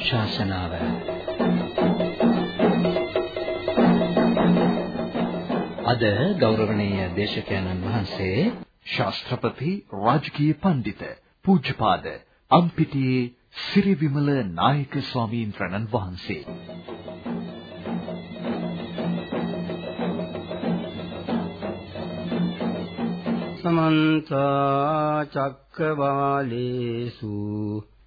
ධර්මානුශාසනාව අද ගෞරවනීය දේශකයන්න් වහන්සේ ශාස්ත්‍රපති රාජකීය පඬිත පූජ්‍යපාද අම්පිටියේ සිරිවිමල නායක ස්වාමීන් වහන්සේ. සමන්ත චක්කවාලේසු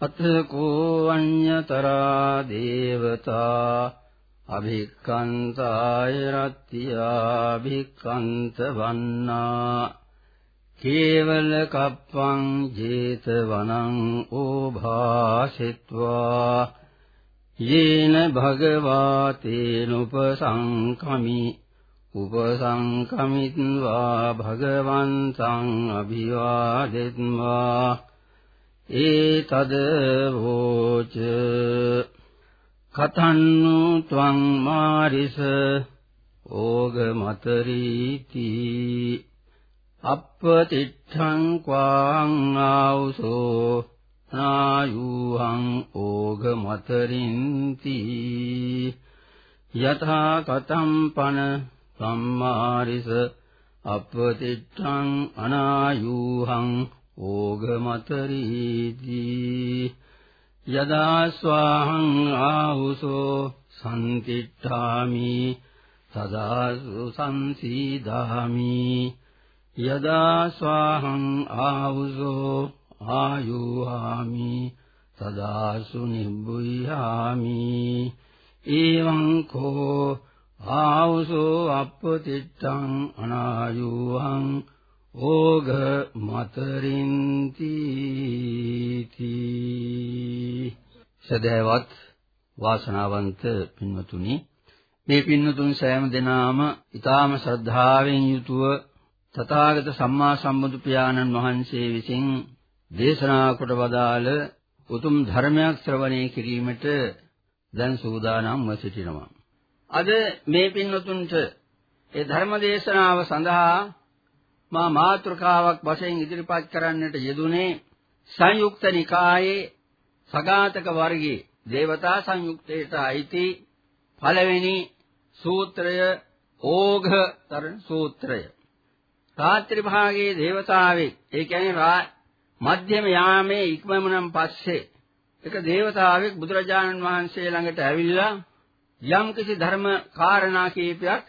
අතකෝ අඤ්ඤතරා දේවතා අභික්ඛන්තාය රත්ත්‍යා භික්ඛන්ත වන්නා කේවල කප්පං 제තවනං ඕභාසෙත්වා යේන භගවා තේනුපසංකමි උපසංකමිත්වා භගවන්තං අභිවාදෙත්වා ඒතද වෝච කතන්නු ත්වං මාරිස ඕගමතරීති අප්පතිට්ඨං ක්වාං ආවුසෝ නායුහං ඕගමතරින්ති යථා කතම් පන සම්මාරිස අප්පතිට්ඨං අනායුහං ඕගමතරීති. යදා ස්වාහං ආහුසෝ සම්තිට්ඨාමි සදාසු සංසීදාමි යදා ස්වාහං ආහුසෝ ආයුහාමි සදාසු නිබ්බුයාමි එවං කෝ ආවුසෝ අප්පතිට්ඨං අනායුහං ඕග මතරින්ති සදෑවත් වාසනාවන්ත පින්වතුනි මේ පින්වතුන් සෑම දිනාම ඊටාම ශ්‍රද්ධාවෙන් යුතුව තථාගත සම්මා සම්බුදු පියාණන් වහන්සේ විසින් දේශනා කොට වදාළ උතුම් ධර්මයක් ශ්‍රවණය කිරීමට දැන් සූදානම්ව සිටිනවා. අද මේ පින්වතුන්ට ඒ ධර්ම දේශනාව සඳහා මා මාතෘකාවක් වශයෙන් ඉදිරිපත් කරන්නට යෙදුනේ සංයුක්ත නිකායේ සගාතක වර්ගයේ දේවතා සංයුක්තයට අයිති පළවෙනි සූත්‍රය ඕඝ තරණ සූත්‍රය. රාත්‍රී භාගයේ දේවතාවේ ඒ කියන්නේ මධ්‍යම යාමේ ඉක්මමුණන් පස්සේ එක දේවතාවෙක් බුදුරජාණන් වහන්සේ ළඟට ඇවිල්ලා යම් කිසි ධර්ම කාරණා කීපයක්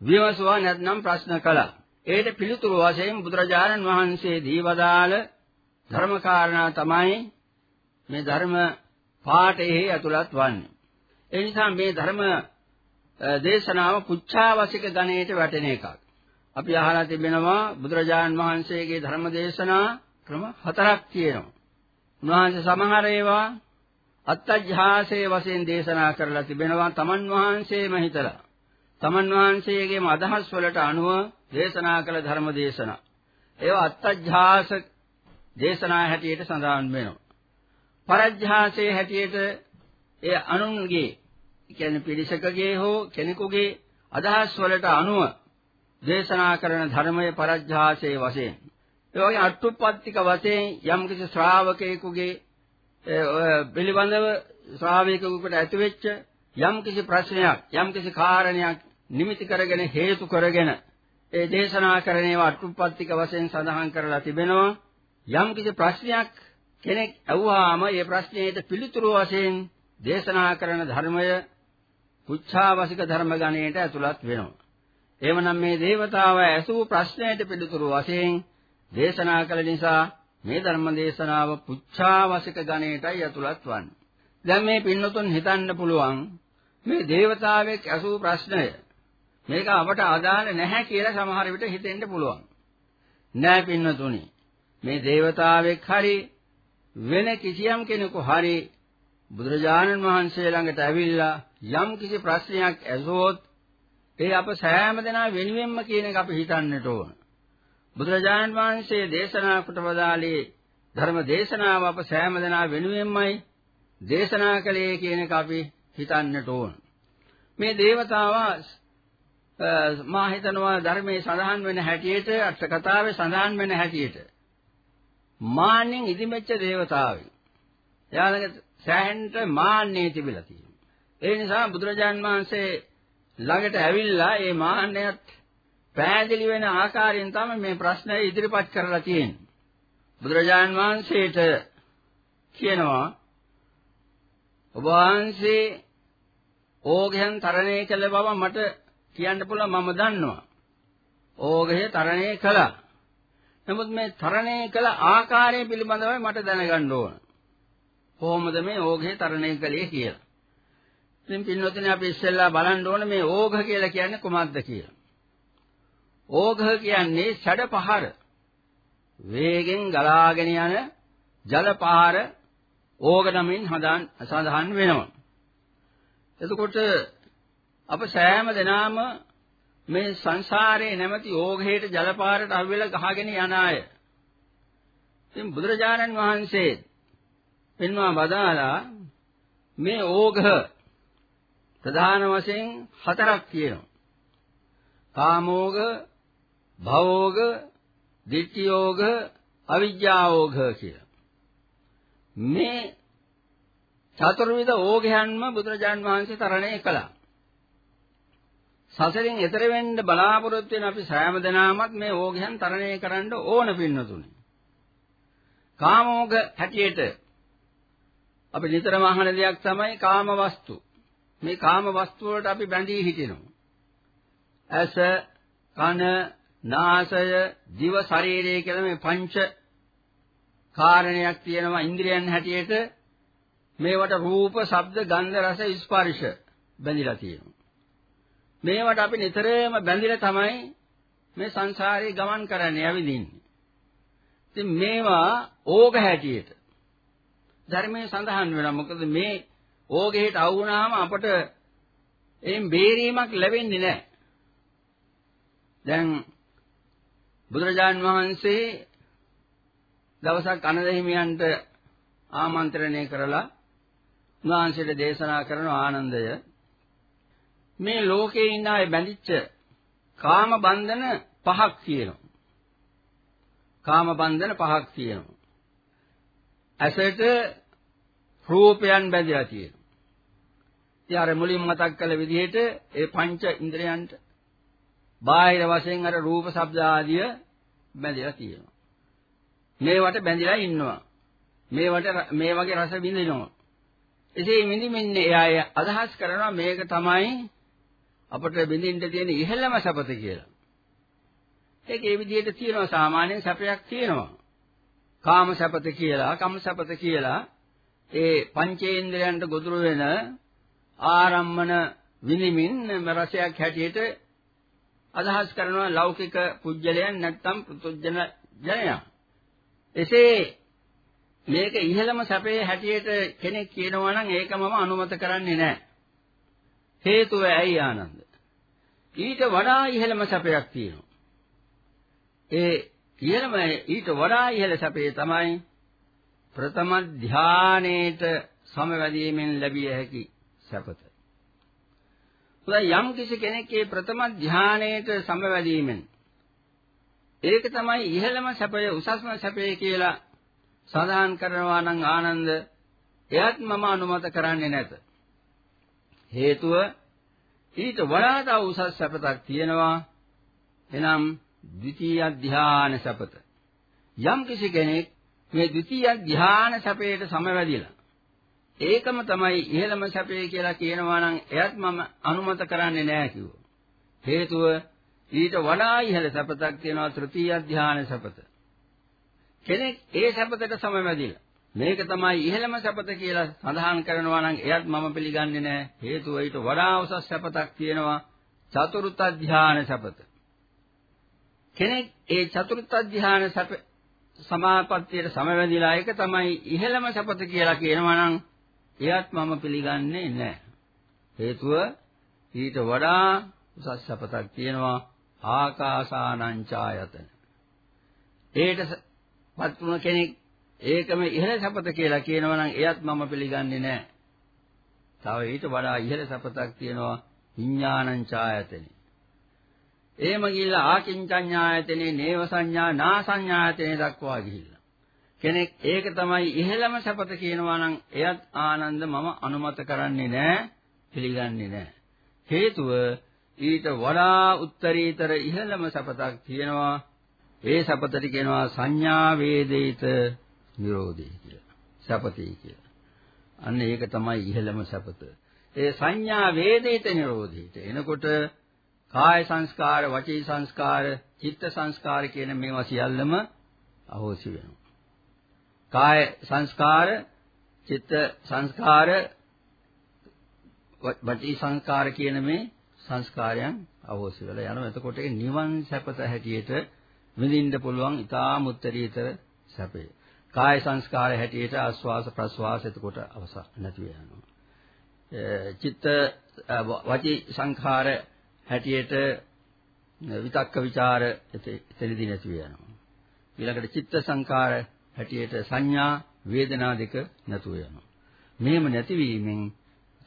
විමසුවා නැත්නම් ප්‍රශ්න කළා. ඒට පිළිතුරු වශයෙන් බුදුරජාණන් වහන්සේ දීවදාල ධර්ම කාරණා තමයි මේ ධර්ම පාඨයේ ඇතුළත් වන්නේ. ඒ නිසා මේ ධර්ම දේශනාව පුච්ඡාවසික ගණයට වැටෙන එකක්. අපි අහලා තිබෙනවා බුදුරජාණන් වහන්සේගේ ධර්ම දේශනා ක්‍රම හතරක් තියෙනවා. උන්වහන්සේ සමහර ඒවා අත්ත්‍යාසයේ වශයෙන් දේශනා කරලා තිබෙනවා තමන් වහන්සේම හිතලා. තමන් වහන්සේගේම අදහස් වලට අනුව දේශනා කළ ධර්ම දේශනා. ඒවා අත්ත්‍යාස දේශනා හැටියට සඳහන් වෙනවා. පරජ්ජාසයේ හැටියට ඒ අනුන්ගේ කියන්නේ පිරිසකගේ හෝ කෙනෙකුගේ අදහස් වලට අනුව දේශනා කරන ධර්මයේ පරජ්ජාසයේ වශයෙන් ඒ වගේ අට්ටුප්පත්තික වශයෙන් යම්කිසි ශ්‍රාවකයෙකුගේ පිළිබඳව ශ්‍රාවකයෙකුට ඇතිවෙච්ච යම්කිසි ප්‍රශ්නයක් යම්කිසි කාරණයක් නිමිති කරගෙන හේතු කරගෙන ඒ දේශනා කරන ඒවා අට්ටුප්පත්තික වශයෙන් සඳහන් කරලා තිබෙනවා යම්කිසි ප්‍රශ්නයක් කෙනෙක් අහුවාම ඒ ප්‍රශ්නයට පිළිතුරු වශයෙන් දේශනා කරන ධර්මය පුච්ඡාවසික ධර්ම ගණයට ඇතුළත් වෙනවා. එවනම් මේ දේවතාව ඇසූ ප්‍රශ්නයට පිළිතුරු වශයෙන් දේශනා කළ නිසා මේ ධර්ම දේශනාව පුච්ඡාවසික ගණයටයි ඇතුළත් වන්නේ. දැන් මේ පින්නතුන් හිතන්න පුළුවන් මේ දේවතාවෙක් ඇසූ ප්‍රශ්නය මේක අපට අදාළ නැහැ කියලා සමහර විට හිතෙන්න පුළුවන්. නෑ පින්නතුනි. මේ දේවතාවෙක් හරි වෙන කිසියම් කෙනෙකු හරි බුදුරජාණන් වහන්සේ ළඟට ඇවිල්ලා යම් කිසි ප්‍රශ්නයක් ඇසුවොත් ඒ අප සෑම දෙනා වෙනුවෙන්ම කියන එක අපි හිතන්නට ඕන. බුදුරජාණන් වහන්සේ දේශනා කොට වදාළේ ධර්ම දේශනාව අප සෑම දෙනා වෙනුවෙන්මයි දේශනා කළේ කියන එක අපි හිතන්නට ඕන. මේ దేవතාව මා හිතනවා ධර්මයේ සඳහන් වෙන හැටියට අට කතාවේ සඳහන් වෙන හැටියට මාන්නෙන් ඉදිමෙච්ච దేవතාවයි. එයාලගේ සෑහෙන්ට මාන්නේ තිබිලා තියෙනවා. ඒ නිසා බුදුරජාන් වහන්සේ ළඟට ඇවිල්ලා මේ මාන්නයත් පැහැදිලි වෙන ආකාරයෙන් තමයි මේ ප්‍රශ්නය ඉදිරිපත් කරලා තියෙන්නේ. බුදුරජාන් වහන්සේට කියනවා ඔබ වහන්සේ ඕගයන් තරණය කළ බව මට කියන්න පුළුවන් මම දන්නවා. ඕගය තරණය කළා. නමුත් මේ තරණය කළ ආකාරය පිළිබඳව මට දැනගන්න ඕන. කොහොමද මේ ඕගය තරණය කළේ කියලා. ඉතින් පින්වත්නි අපි ඉස්සෙල්ලා බලන්න ඕන මේ ඕඝ කියලා කියන්නේ කොහොමද කියලා. ඕඝ කියන්නේ ෂඩ පහර. වේගෙන් ගලාගෙන යන ජල පහර ඕඝ නමින් සඳහන් වෙනවා. එතකොට අප සෑම දෙනාම මේ සංසාරේ නැමැති ඕඝයට ජල පහරට අහුවෙලා ගහගෙන යන අය. ඉතින් බුදුරජාණන් වහන්සේ පෙන්වා බදාලා මේ ඕඝ ප්‍රධාන වශයෙන් හතරක් තියෙනවා. කාමෝග, භවෝග, ditthiyෝග, අවිජ්ජාෝග කියලා. මේ චතුර්විධ ඕගයන්ම බුදුරජාන් වහන්සේ තරණය කළා. සසරින් එතර වෙන්න බලාපොරොත්තු වෙන අපි සෑම දෙනාමත් මේ ඕගයන් තරණය කරන්න ඕන පින්නතුනි. කාමෝග හැටියට අපි නිතරම අහන දෙයක් තමයි කාම වස්තු. මේ කාම වස්තු වලට අපි බැඳී හිටිනවා. ඇස, කන, නාසය, දිව, ශරීරය කියලා මේ පංච කාරණයක් තියෙනවා ඉන්ද්‍රියන් හැටියට මේවට රූප, ශබ්ද, ගන්ධ, රස, ස්පර්ශ බැඳිලා තියෙනවා. මේවට අපි නිතරම බැඳිලා තමයි මේ සංසාරේ ගමන් කරන්නේ, ඇවිදින්නේ. ඉතින් මේවා ඕග හැටියට ධර්මයේ සඳහන් වෙනවා. මොකද මේ ඕගෙහෙට අවු වුණාම අපට එයින් බේරීමක් ලැබෙන්නේ නැහැ. දැන් බුදුරජාන් වහන්සේ දවසක් අනදහිමියන්ට ආමන්ත්‍රණය කරලා උන්වහන්සේට දේශනා කරන ආනන්දය මේ ලෝකේ ඉන්න අය බැඳිච්ච කාම බන්ධන පහක් තියෙනවා. කාම බන්ධන පහක් තියෙනවා. ඇසට රූපයන් බැඳලා තියෙනවා. ඉතින් අර මුලින් මතක් කළ විදිහට ඒ පංච ඉන්ද්‍රයන්ට බාහිර වශයෙන් අර රූප, ශබ්ද ආදිය බැඳලා තියෙනවා. මේවට බැඳලා ඉන්නවා. මේවට මේ වගේ රස විඳිනවා. එසේ විඳින්න එයා අදහස් කරනවා මේක තමයි අපට විඳින්න තියෙන ඉහළම සපත කියලා. ඒක ඒ විදිහට තියෙනවා සාමාන්‍ය සැපයක් තියෙනවා. කාම සැපත කියලා, කම් සැපත කියලා ඒ පංචේන්ද්‍රයන්ට ගොදුරු වෙන ආරම්මන විනිමින් රසයක් හැටියට අදහස් කරනවා ලෞකික පුජ්‍යලයන් නැත්තම් පුතුජන ජනයා. එසේ මේක ඉහළම සැපේ හැටියට කෙනෙක් කියනවා නම් ඒක මම අනුමත කරන්නේ නැහැ. හේතුව ඇයි ආනන්ද? ඊට වඩා ඉහළම සැපයක් තියෙනවා. ඒ ඉහළම ඊට වඩා ඉහළ සැපේ තමයි ප්‍රථම ධානයේට සමවැදීමෙන් ලැබිය හැකි සැපත. යම් කිසි කෙනෙක්ගේ ප්‍රථම ධානයේට සමවැදීමෙන් ඒක තමයි ඉහළම සැපය උසස්ම සැපය කියලා සඳහන් කරනවා නම් ආනන්ද එයත් මම අනුමත කරන්නේ නැත. හේතුව ඊට වඩා තව උසස් සැපතක් තියෙනවා. එනම් ද්විතීය ධානය සැපත. යම් කිසි කෙනෙක් මේ ද්විතීය ධ්‍යාන සැපයට සමවැදිලා. ඒකම තමයි ඉහළම සැපේ කියලා කියනවා නම් එයත් මම අනුමත කරන්නේ නැහැ කිව්වා. හේතුව ඊට වඩා ඉහළ සැපතක් තියෙනවා තෘතීය ධ්‍යාන සැපත. කෙනෙක් ඒ සැපතට සමවැදිලා. මේක තමයි ඉහළම සැපත කියලා සඳහන් කරනවා නම් එයත් මම පිළිගන්නේ නැහැ. හේතුව ඊට වඩා උසස් සැපතක් තියෙනවා චතුර්ථ ධ්‍යාන සැපත. කෙනෙක් ඒ චතුර්ථ ධ්‍යාන සැප සමාපත්තියට සමවැදිලා ඒක තමයි ඉහළම සැපත කියලා කියනවා නම් එයත් මම පිළිගන්නේ නැහැ. හේතුව ඊට වඩා උසස් සැපතක් තියෙනවා ආකාසානං ඡායතන. ඒටපත් වුණ කෙනෙක් ඒකම ඉහළ සැපත කියලා කියනවා නම් එයත් මම පිළිගන්නේ නැහැ. තව ඊට වඩා ඉහළ සැපතක් තියෙනවා විඥානං ඡායතනේ. එහෙම ගිහිල්ලා ආකින්චඤ්ඤායතනේ නේව සංඥා නා සංඥායතනේ දක්වා ගිහිල්ලා. කෙනෙක් ඒක තමයි ඉහළම සැපත කියනවා නම් එයත් ආනන්ද මම අනුමත කරන්නේ නැහැ, පිළිගන්නේ නැහැ. හේතුව ඊට වඩා උත්තරීතර ඉහළම සැපතක් තියෙනවා. ඒ සැපතට කියනවා සංඥා වේදිත නිරෝධය කියලා. සැපතී කියලා. අන්න ඒක තමයි ඉහළම සැපත. ඒ සංඥා වේදිත නිරෝධීට එනකොට කාය සංස්කාර, වචී සංස්කාර, චිත්ත සංස්කාර කියන මේවා සියල්ලම අහෝසි වෙනවා. කාය සංස්කාර, චිත්ත සංස්කාර, වචී සංස්කාර කියන මේ සංස්කාරයන් අවශ්‍ය වෙලා යනවා. එතකොට ඒ නිවන් සැපත හැටියට විඳින්න පුළුවන් ඊටාම උත්තරීතර සැපය. කාය සංස්කාර හැටියට ආස්වාස ප්‍රස්වාස එතකොට අවස නැති වෙනවා. චිත්ත වචී සංඛාර හැටියට විතක්ක ਵਿਚාර එතනදී නැති වෙනවා. ඊළඟට චිත්ත සංකාර හැටියට සංඥා වේදනා දෙක නැතුව යනවා. මේම නැතිවීමෙන්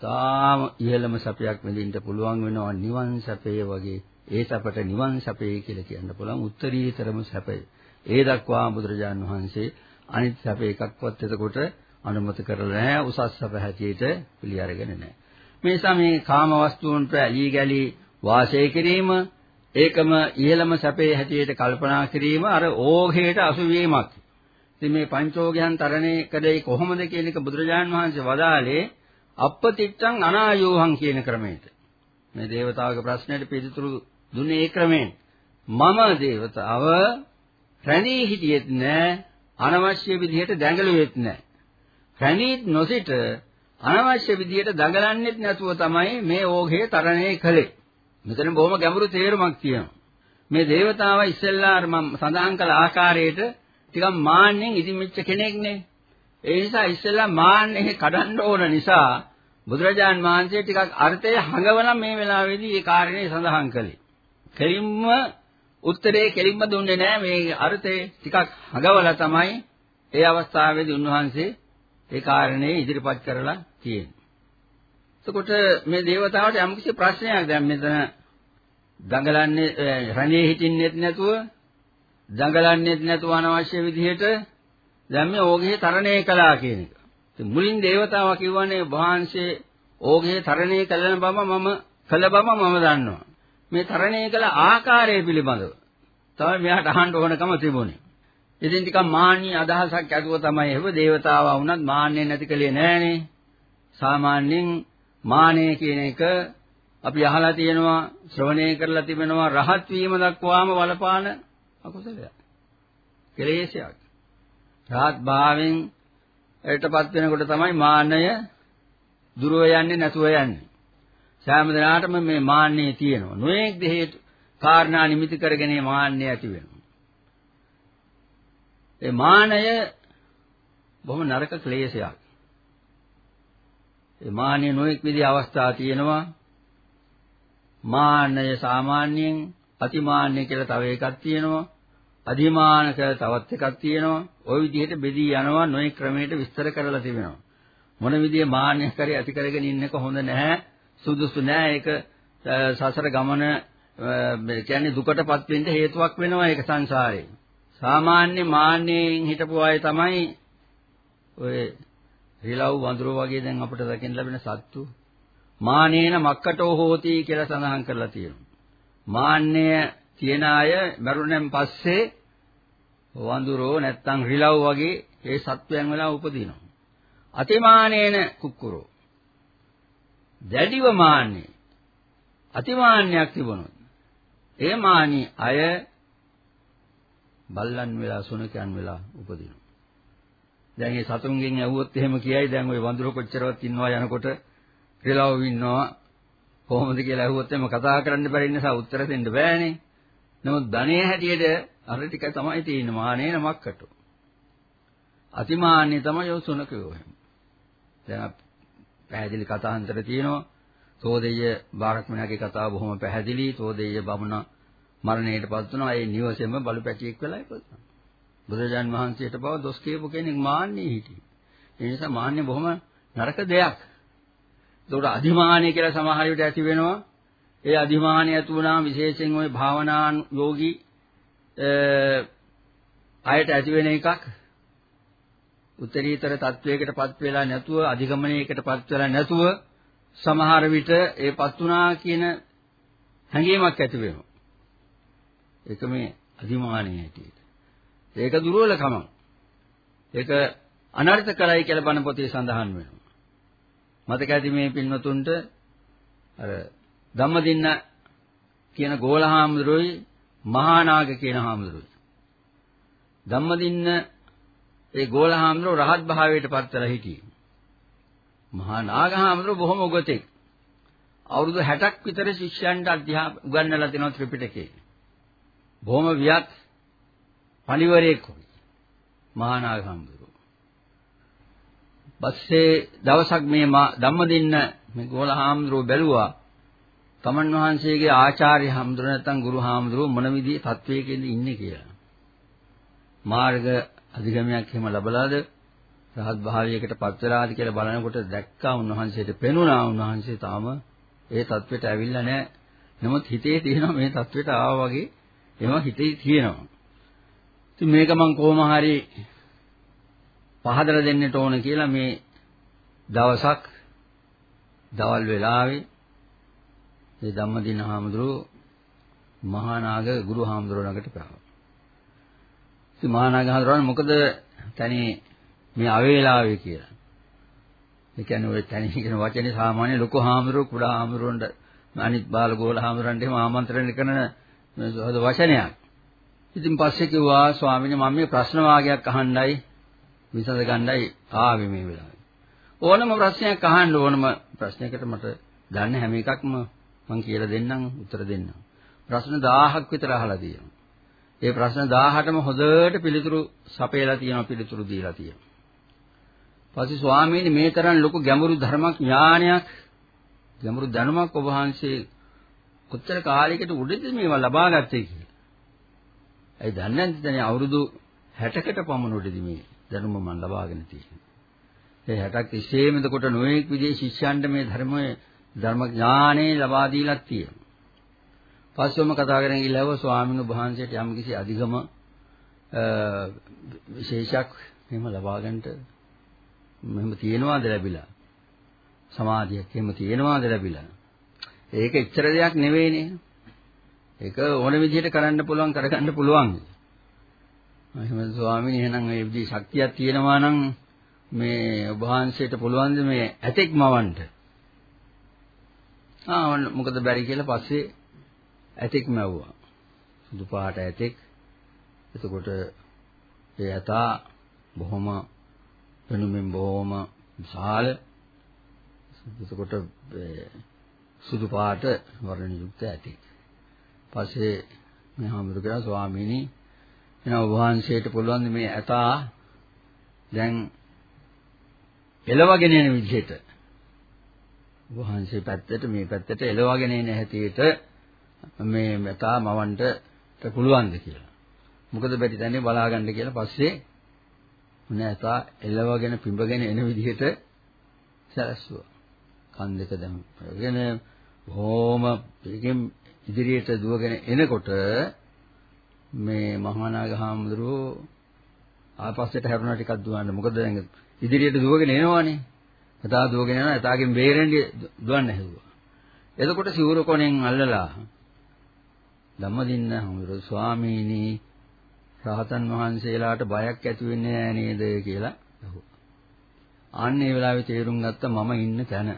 තාම ඉහළම සැපයක් විඳින්න පුළුවන් වෙනවා නිවන් සැපය වගේ ඒ සැපට නිවන් සැපය කියලා කියන්න පුළුවන් උත්තරීතරම සැපය. ඒ දක්වා බුදුරජාන් වහන්සේ අනිත් සැප එකක්වත් එතකොට අනුමත කරලා නැහැ උසස් සැප හැටියට පිළි අරගෙන නැහැ. මේ නිසා මේ කාම වස්තුන්ට ඇලී ගැලී වාසය කිරීම ඒකම ඉහළම සැපේ හැටියට කල්පනා කිරීම අර ඕඝයට අසු වීමක්. ඉතින් මේ පංචෝගයන් තරණය කළේ කොහොමද කියන එක බුදුරජාන් වහන්සේ වදාළේ අපපතිට්ඨං අනායෝහං කියන ක්‍රමයට. මේ దేవතාවගේ ප්‍රශ්නයට පිළිතුරු දුන්නේ ඒ ක්‍රමයෙන්. මම దేవතාව රැඳී හිටියෙත් නෑ අනවශ්‍ය විදිහට දැඟලුවෙත් නෑ. රැඳී නොසිට අනවශ්‍ය විදිහට දඟලන්නෙත් නැතුව තමයි මේ ඕඝය තරණය කළේ. මෙතන බොහොම ගැඹුරු තේරුමක් තියෙනවා. මේ దేవතාව ඉස්සෙල්ලා මම සඳහන් කළ ආකාරයට ටිකක් මාන්නෙන් ඉදිමිච්ච කෙනෙක්නේ. ඒ නිසා ඉස්සෙල්ලා මාන්නේ කඩන්න ඕන නිසා බුදුරජාන් වහන්සේ ටිකක් අර්ථය හඟවලා මේ වෙලාවේදී ඒ කාරණේ සඳහන් කළේ. කෙලින්ම උත්තරේ කෙලින්ම දුන්නේ නැහැ මේ අර්ථය ටිකක් හඟවලා තමයි ඒ අවස්ථාවේදී උන්වහන්සේ ඒ කාරණේ ඉදිරිපත් කරලා තියෙන්නේ. එතකොට මේ దేవතාවට යම්කිසි ප්‍රශ්නයක් දැන් මෙතන දඟලන්නේ රණේ හිටින්නෙත් නැතුව දඟලන්නෙත් නැතුව අනවශ්‍ය විදිහට දැන් මේ ඕගේ තරණය කළා කියන එක. ඉතින් මුලින් దేవතාවා කිව්වනේ වහන්සේ ඕගේ තරණය කළන බව මම කළ බව මම දන්නවා. මේ තරණය කළ ආකාරය පිළිබඳව තමයි මෙයාට අහන්න ඕනකම තිබුණේ. ඉතින් ටිකක් මාන්නී අදහසක් ඇතුව තමයි එහෙම దేవතාවා වුණත් මාන්නේ නැති කලේ නෑනේ. සාමාන්‍යයෙන් මානය කියන එක අපි අහලා තියෙනවා ශ්‍රවණය කරලා තිබෙනවා රහත් වීම දක්වාම වලපාන අකුසලයක්. කෙලෙසයක්. රහත් භාවයෙන් ඊටපත් වෙනකොට තමයි මාන්නය දුරව යන්නේ නැතුව යන්නේ. සෑම දිනාටම මේ මාන්නය තියෙනවා. නොඑක් දෙහි කාරණා නිමිති කරගෙන මාන්නය ඇති වෙනවා. ඒ මානය බොහොම නරක ක්ලේශයක්. ඒ මාන්නය නොඑක් විදිහ අවස්ථා තියෙනවා. මාන්නය සාමාන්‍යයෙන් අතිමාන්නය කියලා තව එකක් තියෙනවා. අධිමාන කියලා තවත් එකක් තියෙනවා. ওই විදිහට බෙදී යනවා නොඑක් ක්‍රමයකට විස්තර කරලා තිබෙනවා. මොන විදිහේ මාන්නය කරේ ඇති කරගෙන ඉන්නක හොඳ නැහැ. සුදුසු නැහැ. ඒක සසර ගමන කියන්නේ දුකටපත් වෙන්න හේතුවක් වෙනවා ඒක සංසාරේ. සාමාන්‍ය මාන්නයෙන් හිටපු අය තමයි ඔය රිලව් වඳුරෝ වගේ දැන් අපිට දකින්න ලැබෙන සත්තු මානේන මක්කටෝ හෝති කියලා සඳහන් කරලා තියෙනවා. මාන්නය තියන අය මරුණෙන් පස්සේ වඳුරෝ නැත්තම් රිලව් වගේ ඒ සත්වයන් වෙලා උපදිනවා. අතිමානේන කුක්කුරෝ. දැඩිව මාන්නේ. අතිමාන්නයක් තිබුණොත් ඒ මානි අය බල්ලන් වෙලා සුනකයන් වෙලා උපදිනවා. දැන් මේ සතුන්ගෙන් ඇහුවොත් එහෙම කියයි දැන් ওই වඳුර කොච්චරවත් ඉන්නවා යනකොට රිලව් ඉන්නවා කොහොමද කියලා ඇහුවොත් එහෙම කතා කරන්න බැරි නිසා උත්තර දෙන්න බෑනේ. නමුත් ධනෙ හැටියට අර ටික තමයි තියෙන්නේ මානේන මක්කට. අතිමාන්නේ තමයි ඔය සුනකයෝ එහෙම. දැන් පැහැදිලි කතාන්තර තියෙනවා. තෝදෙය බාරක්මනගේ කතාව බොහොම පැහැදිලි. තෝදෙය බමුණ මරණයටපත් වුණා. ඒ නිවසේම බලු පැටියෙක් වෙලා ඉපදුණා. බුදුරජාන් වහන්සේට බව දොස් කියපු කෙනෙක් මාන්නේ හිටියේ. ඒ නිසා මාන්නේ බොහොම නරක දෙයක්. ඒකට අධිමානය කියලා සමහර විට ඇති වෙනවා. ඒ අධිමානය ඇති වුණාම විශේෂයෙන් ওই භාවනා යෝගී අයට ඇති වෙන එකක්. උත්තරීතර තත්වයකටපත් වෙලා නැතුව අධිගමනයකටපත් වෙලා නැතුව සමහර විට ඒපත් වුණා කියන හැඟීමක් ඇති වෙනවා. ඒක මේ අධිමානයේ හැටියට. ඒක දුර්වලකම. ඒක අනර්ථ කරයි කියලා බණ පොතේ සඳහන් වෙනවා. මතක ඇති මේ පින්වතුන්ට අර ධම්මදින්න කියන ගෝලහාමුදුරුවෝයි මහානාග කියන හාමුදුරුවෝයි. ධම්මදින්න ඒ ගෝලහාමුදුරුවෝ රහත් භාවයට පත් වෙලා හිටියේ. මහා නාගහාමුදුරුවෝ බොහොම උගතෙක්. අවුරුදු 60ක් විතර ශිෂ්‍යයන්ට අධ්‍යාප උගන්වලා දෙනවා ත්‍රිපිටකේ. බොහොම වියත් පණිවරයෙක් වගේ. මහා නාගහාමුදුරුවෝ. පස්සේ දවසක් මේ ධම්මදින්න මේ ගෝලහාමුදුරුවෝ බැලුවා තමන් වහන්සේගේ ආචාර්ය හාමුදුරුවෝ නැත්නම් ගුරු හාමුදුරුවෝ මොන විදිහේ තත්වයකින්ද ඉන්නේ කියලා. මාර්ග අධිගමයක් එහෙම ලැබලාද රහත් භාවයකට පත් වෙලාද කියලා බලනකොට දැක්කා උන්වහන්සේට පෙනුණා උන්වහන්සේ තාම ඒ தത്വෙට ඇවිල්ලා නැහැ. නමුත් හිතේ තියෙනවා මේ தത്വෙට ආවා වගේ ඒවා හිතේ තියෙනවා. ඉතින් මේක මම කොහොම හරි පහදලා දෙන්නට ඕන කියලා මේ දවසක් දවල් වෙලාවේ මේ ධම්මදින හාමුදුරුව මහානාග ගුරු හාමුදුරුව ළඟට ගියා. ඉතින් මහා නාග හාමුදුරුවෝ මොකද තනි මේ අවේලාවේ කියලා. ඒ කියන්නේ ඔය තනි කියන වචනේ සාමාන්‍ය ලොකු හාමුදුරුවෝ කුඩා හාමුදුරුවන්ට අනිත් බාල ගෝල හාමුදුරන්ට එහෙම ආමන්ත්‍රණය කරන මේ වචනයක්. ඉතින් පස්සේ කිව්වා ස්වාමීනි මම මේ ප්‍රශ්න වාගයක් අහන්නයි විසඳ ගන්නයි ආවේ මේ වෙලාවේ. ඕනම ප්‍රශ්නයක් අහන්න ඕනම ප්‍රශ්නයකට මට දන්න හැම එකක්ම මම කියලා දෙන්නම් උත්තර දෙන්නම්. ප්‍රශ්න 1000ක් විතර අහලා තියෙනවා. ඒ ප්‍රශ්න 1000ටම හොඳට පිළිතුරු සපයලා තියෙනවා පිළිතුරු දීලා තියෙනවා. පස්සේ ස්වාමීනි මේ තරම් ලොකු ගැඹුරු ධර්මයක් ඥානයක් ගැඹුරු දැනුමක් ඔබ වහන්සේ කොච්චර කාලයකට උඩද මේවා ලබා ගත්තේ කියලා. ඒ දන්නේ නැත්නම් අවුරුදු 60කට පමණ උඩදී මේ දැනුම මම ලබාගෙන තියෙන්නේ. ඒ 60ක් තිස්සේම එතකොට නොඑක් විදිහේ ශිෂ්‍යයන්ට මේ ධර්මයේ ධර්ම ඥානෙ ලබා දීලා තියෙනවා. පස්සෙම කතා කරගෙන ගිහලා ආව ස්වාමීන් වහන්සේට යම් කිසි අධිගම විශේෂයක් එහෙම ලබා ගන්නට මෙහෙම තියෙනවාද ලැබිලා? සමාධියක් එහෙම තියෙනවාද ලැබිලා? ඒක එච්චර දෙයක් නෙවෙයිනේ. ඒක ඕන විදිහට කරන්න පුළුවන් කරගන්න පුළුවන්. එහෙම ස්වාමීන් එහෙනම් ඒ විදිහේ ශක්තියක් තියෙනවා නම් මේ ඔබ වහන්සේට පුළුවන් මේ ඇතෙක් මවන්න ආ මොකද බැරි කියලා පස්සේ ඇතෙක් මැව්වා. සුදු පාට ඇතෙක්. එතකොට ඒ ඇතා බොහොම වෙනුමින් බොහොම විශාල එතකොට සුදු පාට වර්ණ යුක්ත ඇතෙක්. පස්සේ මේ හාමුදුරුවෝ ස්වාමීනි එනවා වහන්සේට පුළුවන් මේ ඇතා දැන් එලවගෙන යන විදිහට වහන්සේ පැත්තට මේ පැත්තට එලවගෙන එන හැටියට මේ මතා මවන්ට පුළුවන්ද කියලා. මොකද බැරි තැනේ බලාගන්න කියලා පස්සේ නැතා එලවගෙන පිඹගෙන එන විදිහට සැලසුවා. කන් දෙක දැම්ගෙන බොහොම පිටින් ඉදිරියට දුවගෙන එනකොට මේ මහානාග හාමුදුරුවෝ ආපස්සට හැරුණා ටිකක් දුවන්න. මොකද දැන් ඉදිරියට දුවගෙන එනවනේ. එතා දුවගෙන යනවා එතාගෙන් බේරෙන්න දුවන්න හැදුවා. එතකොට සිවුර කොණෙන් අල්ලලා ධම්මදින්න හමුදුරු ස්වාමීනි රහතන් වහන්සේලාට බයක් ඇති වෙන්නේ නැහැ නේද කියලා අහුවා. අන්න ඒ වෙලාවේ තේරුම් ගත්ත මම ඉන්න තැන.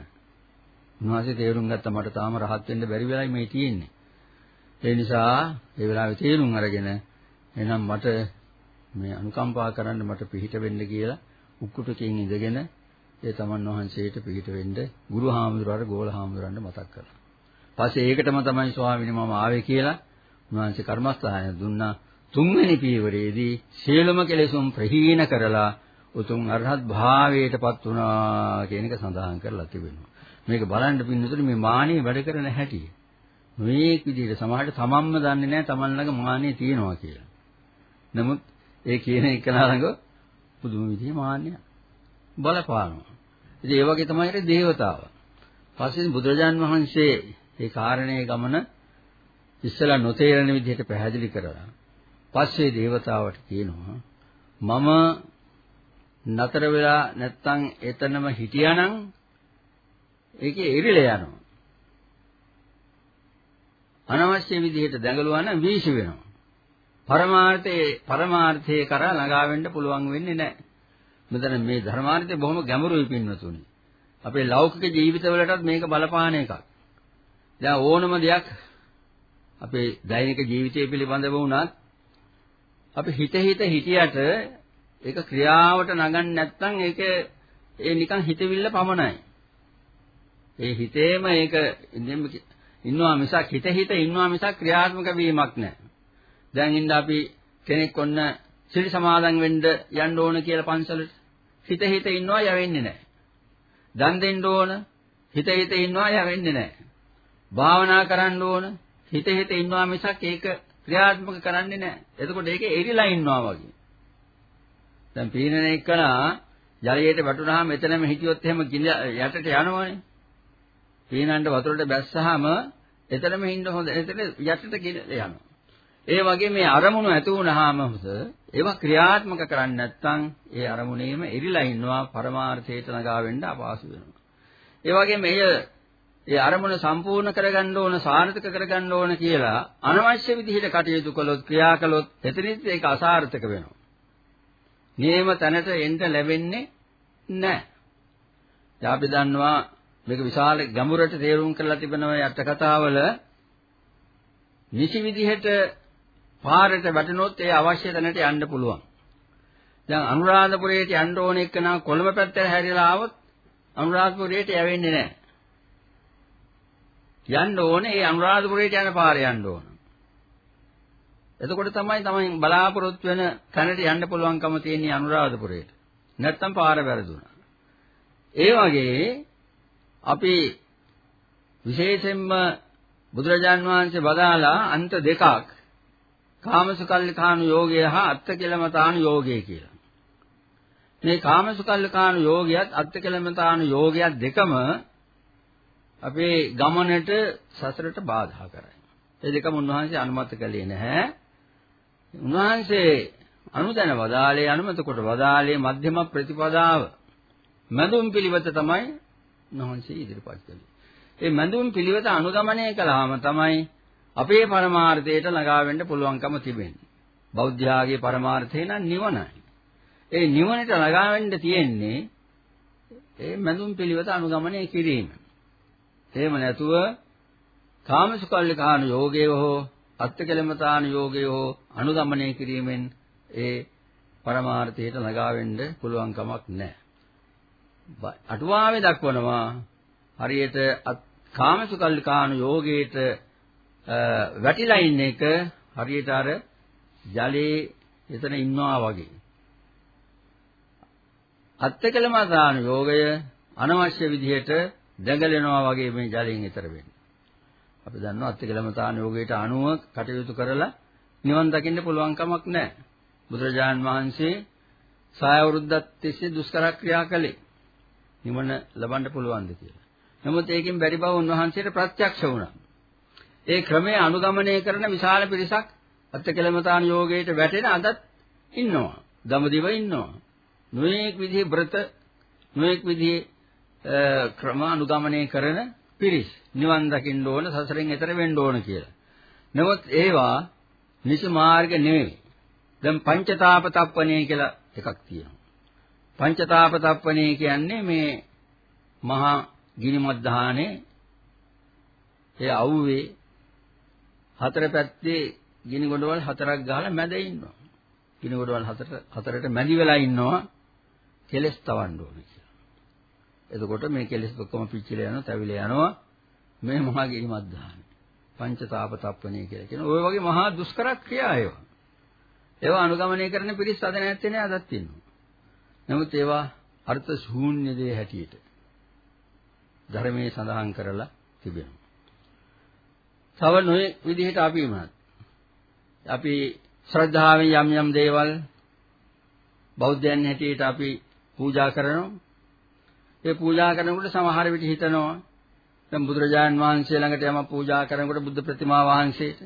උන්වහන්සේ තේරුම් ගත්ත මට තාම රහත් වෙන්න බැරි වෙලයි මේ තියෙන්නේ. ඒ නිසා ඒ වෙලාවේ තේරුම් අරගෙන එහෙනම් මට මේ අනුකම්පා කරන්න මට පිහිට වෙන්න කියලා උක්කුටකින් ඉඳගෙන ඒ තමන් වහන්සේට පිහිට වෙන්න ගුරු හාමුදුරුවෝ ගෝල හාමුදුරන්ට මතක් කළා. පස්සේ ඒකටම තමයි ස්වාමීනි මම ආවේ කියලා උන්වහන්සේ කර්මස්ථානය දුන්නා. තුන්වෙනි පියවරේදී සියලුම කෙලෙසුම් ප්‍රහීන කරලා උතුම් අරහත් භාවයටපත් වුණා කියන එක සඳහන් කරලා තිබෙනවා. මේක බලන්න පින්නතුනි මේ මානිය වැඩ කරන හැටි. මේක විදිහට සමහරට තමන්ම දන්නේ නැහැ තමන් ළඟ මානිය තියෙනවා කියලා. නමුත් ඒ කියන එක ළඟ පුදුම විදිහේ මාන්නය බලපානවා. ඉතින් ඒ වගේ තමයි ඒ දේවතාව. පස්සේ බුදුරජාන් වහන්සේ මේ කාරණේ ගමන ඉස්සලා නොතේරෙන විදිහට පැහැදිලි කරලා පස්සේ දේවතාවට කියනවා මම නතර වෙලා නැත්තම් එතනම හිටියානම් ඒකේ එරිලා යනවා. අනවශ්‍ය විදිහට දැඟලුවා නම් වීසි වෙනවා. පරමාර්ථයේ පරමාර්ථයේ කරා ළඟා වෙන්න පුළුවන් වෙන්නේ නැහැ. මෙතන මේ ධර්මාර්ථය බොහොම ගැඹුරුයි පින්වතුනි. අපේ ලෞකික ජීවිතවලටත් මේක බලපාන එකක්. දැන් ඕනම දෙයක් අපේ දෛනික ජීවිතය පිළිබඳව වුණත් අපි හිත හිත හිටියට ඒක ක්‍රියාවට නගන්නේ නැත්නම් ඒක ඒ නිකන් හිතවිල්ල පමණයි. ඒ හිතේම ඒක ඉන්නවා මිසක් හිත හිත ඉන්නවා මිසක් ක්‍රියාත්මක වීමක් නැහැ. දැන් ඉන්න අපි කෙනෙක් ඔන්න සිල් සමාදන් වෙන්න යන්න ඕන කියලා පන්සලට හිත හිත ඉන්නවා යවෙන්නේ නැහැ. දන් දෙන්න ඕන හිත හිත ඉන්නවා යවෙන්නේ නැහැ. භාවනා කරන්න ඕන හිත හිත ඉන්නවා මිසක් ඒක ක්‍රියාත්මක කරන්නේ නැහැ. එතකොට ඒක එරිලා ඉන්නවා වගේ. දැන් පීනන එකනා ජලයට වැටුනහම එතනම හිටියොත් එහෙම යටට යනවනේ. පීනන්න වතුරට බැස්සහම එතනම ඉන්න හොඳ. එතන යටට යනවා. ඒ වගේ මේ අරමුණු ඇති වුණාම ඒවා ක්‍රියාත්මක කරන්නේ නැත්නම් ඒ අරමුණේම එරිලා ඉන්නවා පරමාර්ථයට නගා වෙන්න අපහසු වෙනවා. ඒ වගේ මේ ඒ අරමුණ සම්පූර්ණ කරගන්න ඕන සාර්ථක කරගන්න ඕන කියලා අනවශ්‍ය විදිහට කටයුතු කළොත් ක්‍රියා කළොත් එතනදිත් ඒක අසාර්ථක වෙනවා. නියම තැනට එන්න ලැබෙන්නේ නැහැ. දැන් අපි දන්නවා මේක විශාල ගැඹුරට තේරුම් කරලා තිබෙනවා යට කතාවල නිසි විදිහට පාරට වැටෙනොත් ඒ අවශ්‍ය තැනට යන්න පුළුවන්. දැන් අනුරාධපුරයට යන්න ඕන එක්කනම් කොළඹ පැත්තට හැරිලා ආවොත් අනුරාධපුරයට යවෙන්නේ නැහැ. යන්න ඕනේ ඒ අනුරාධපුරයට යන පාරේ යන්න ඕන. එතකොට තමයි තමයි බලාපොරොත්තු වෙන තැනට යන්න පුළුවන්කම තියෙන්නේ අනුරාධපුරයට. නැත්තම් පාර වැරදුනා. ඒ වගේ අපි විශේෂයෙන්ම බුදුරජාන් වහන්සේ වදාලා අන්ත දෙකක් කාමසුකල්ලිකාණු යෝගය හා අත්තකලමතාණු යෝගය කියලා. මේ කාමසුකල්ලිකාණු යෝගයත් අත්තකලමතාණු යෝගයත් දෙකම අපේ ගමනට සසරට බාධා කරයි. ඒ දෙකම උන්වහන්සේ අනුමත කළේ නැහැ. උන්වහන්සේ අනුදැන වදාලේ අනුමත කොට වදාලේ මධ්‍යම ප්‍රතිපදාව මඳුන් පිළිවෙත තමයි උන්වහන්සේ ඉදිරිපත් කළේ. ඒ මඳුන් පිළිවෙත අනුගමනය කළාම තමයි අපේ පරමාර්ථයට ළඟා වෙන්න පුළුවන්කම තිබෙන්නේ. බෞද්ධයාගේ පරමාර්ථය නම් නිවනයි. ඒ නිවනට ළඟා වෙන්න තියෙන්නේ ඒ මඳුන් පිළිවෙත අනුගමනය කිරීම. එහෙම නැතුව කාමසුකල්ලිකාන යෝගයේ හෝ අත්කලමතාන යෝගයේ හෝ අනුගමනය කිරීමෙන් ඒ පරමාර්ථයට ළඟා වෙන්න පුළුවන් කමක් නැහැ. අටුවාවේ දක්වනවා හරියට කාමසුකල්ලිකාන යෝගයේට වැටිලා ඉන්න එක හරියට අර ජලයේ එතන ඉන්නවා වගේ. අත්කලමතාන යෝගය අනවශ්‍ය විදිහට දැඟලෙනවා වගේ මේ ජලයෙන් ඈතර වෙන්නේ. අපි දන්නවා අත්කලමතාන යෝගයට අනුව කටයුතු කරලා නිවන් දකින්න පුළුවන් කමක් නැහැ. බුදුරජාන් වහන්සේ සාය අවුරුද්දක් තිස්සේ දුෂ්කර ක්‍රියා කළේ. නිවන ලබන්න පුළුවන්ද කියලා. නමුත් ඒකෙන් බැරි බව උන්වහන්සේට ප්‍රත්‍යක්ෂ වුණා. ඒ ක්‍රමය අනුගමනය කරන විශාල පිරිසක් අත්කලමතාන යෝගයට වැටෙන අදත් ඉන්නවා. දමදිව ඉන්නවා. නොඑක් විදිහේ බ්‍රත නොඑක් විදිහේ ක්‍රම අනුගමනය කරන පිරිස් නිවන් දකින්න ඕන සසරෙන් එතර වෙන්න ඕන කියලා. නමුත් ඒවා නිසි මාර්ග නෙවෙයි. දැන් පංචතාප තප්පණේ කියලා එකක් තියෙනවා. පංචතාප තප්පණේ කියන්නේ මේ මහා ගිනිමද්දානේ ඒ අවුවේ හතර පැත්තේ ගිනි ගොඩවල් හතරක් ගහලා මැද ඉන්නවා. ගිනි ගොඩවල් හතර හතරට මැදි වෙලා ඉන්නවා කෙලස් තවන්න ඕනේ කියලා. එතකොට මේ කෙලස් ඔක්කොම පිච්චිලා යනවා, තැවිලා යනවා. මේ මහා ගිනිමද්දානේ. පංචතාප තප්පණේ කියලා කියන ඔය වගේ මහා දුෂ්කර ක්‍රියා ඒවා. ඒවා අනුගමනය කරන පිරිස් අද නැත්තේ නෑ අදත් ඉන්නවා. නමුත් ඒවා අර්ථ ශූන්‍ය දේ හැටියට ධර්මයේ සඳහන් කරලා තිබෙනවා. තව නොයේ විදිහට අපි වුණත් අපි ශ්‍රද්ධාවෙන් යම් යම් දේවල් බෞද්ධයන් හැටියට අපි පූජා කරනවා. ඒ පූජා කරනකොට සමහර විට හිතනවා දැන් බුදුරජාන් වහන්සේ ළඟට යම පූජා කරනකොට බුද්ධ ප්‍රතිමා වහන්සේට